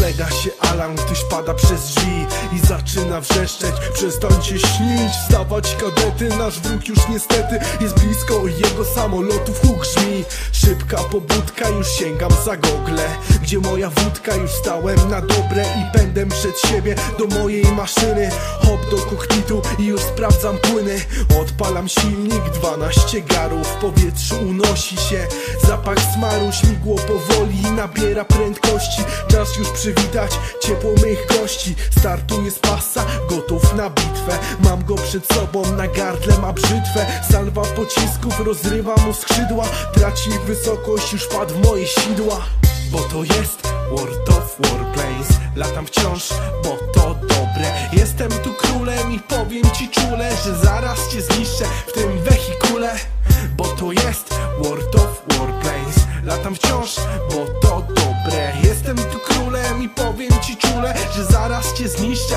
Nega się alarm, ktoś pada przez drzwi I zaczyna wrzeszczeć. Przestańcie śnić, wstawać kadety Nasz wróg już niestety jest blisko Jego samolotów huk grzmi. Szybka pobudka, już sięgam za gogle Gdzie moja wódka, już stałem na dobre I pędem przed siebie do mojej maszyny. Hop do kokpitu i już sprawdzam płyny. Odpalam silnik, 12 garów W powietrzu unosi się. Zapach smaru Śmigło powoli nabiera prędkości. Czas już przywitać ciepło mych gości. Startuję z pasa, gotów na bitwę. Mam go przed sobą, na gardle ma brzytwę. Salwa pocisków rozrywa mu skrzydła. Traci wysokość, już padł w moje sidła. Bo to jest World of Warplanes. Latam wciąż, bo to dobre. Jestem tu królem i powiem ci czule Że zaraz cię zniszczę w tym Że zaraz cię zniszczę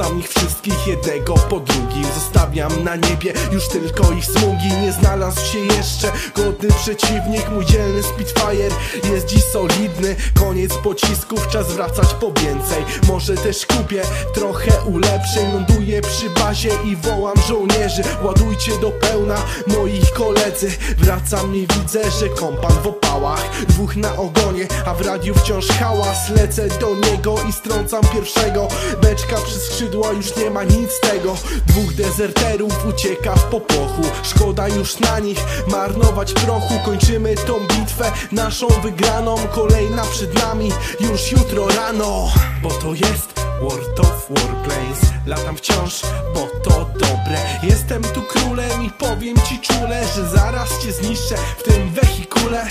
Strącam ich wszystkich jednego po drugim. Zostawiam na niebie już tylko ich smugi. Nie znalazł się jeszcze godny przeciwnik. Mój dzielny Spitfire jest dziś solidny. Koniec pocisków, czas wracać po więcej. Może też kupię trochę ulepszeń. Ląduję przy bazie i wołam żołnierzy. Ładujcie do pełna moich koledzy. Wracam i widzę, że kompan w opałach. Dwóch na ogonie, a w radiu wciąż hałas. Lecę do niego i strącam pierwszego Beczka przy skrzydła już nie ma nic z tego. Dwóch dezerterów ucieka w popłochu Szkoda już na nich marnować prochu. Kończymy tą bitwę, naszą wygraną. Kolejna przed nami już jutro rano. Bo to jest World of Warplanes. Latam wciąż, bo to dobre. Jestem tu królem i powiem ci czule Że zaraz cię zniszczę w tym wehikule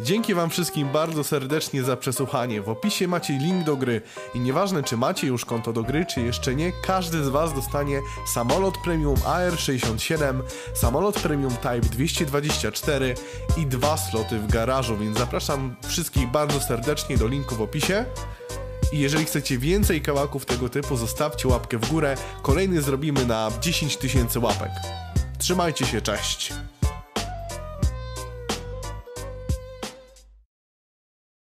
Dzięki wam wszystkim bardzo serdecznie za przesłuchanie. W opisie macie link do gry i nieważne czy macie już konto do gry, czy jeszcze nie, każdy z was dostanie samolot premium AR67, samolot premium Type 224 i dwa sloty w garażu, więc zapraszam wszystkich bardzo serdecznie do linku w opisie. I jeżeli chcecie więcej kawałków tego typu, zostawcie łapkę w górę. Kolejny zrobimy na 10 tysięcy łapek. Trzymajcie się, cześć!